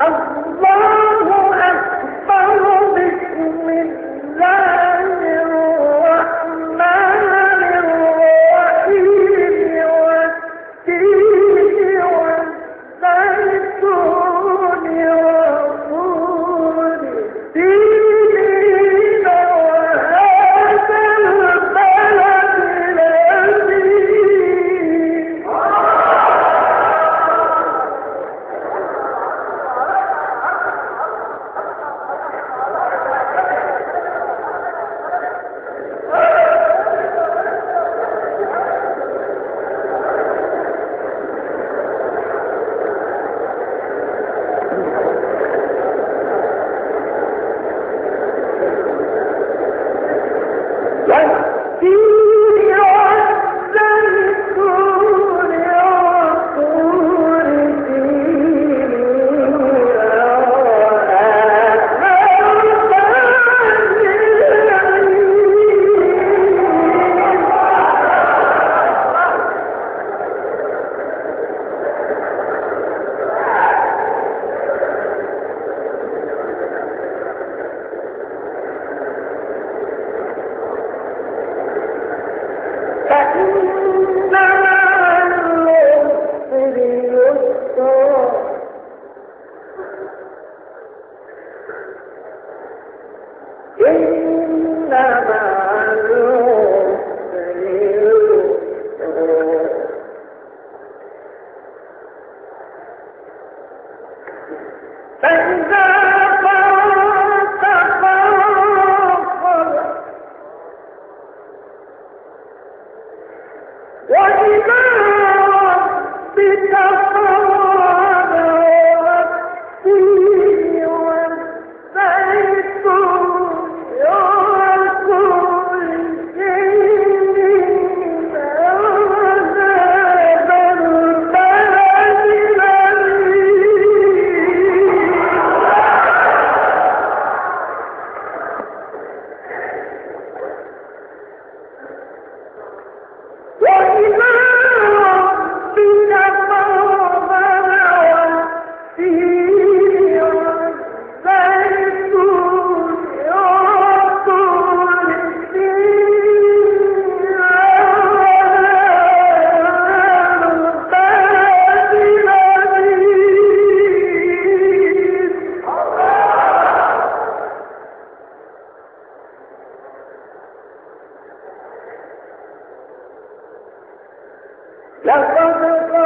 الله وإذا لقد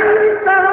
انت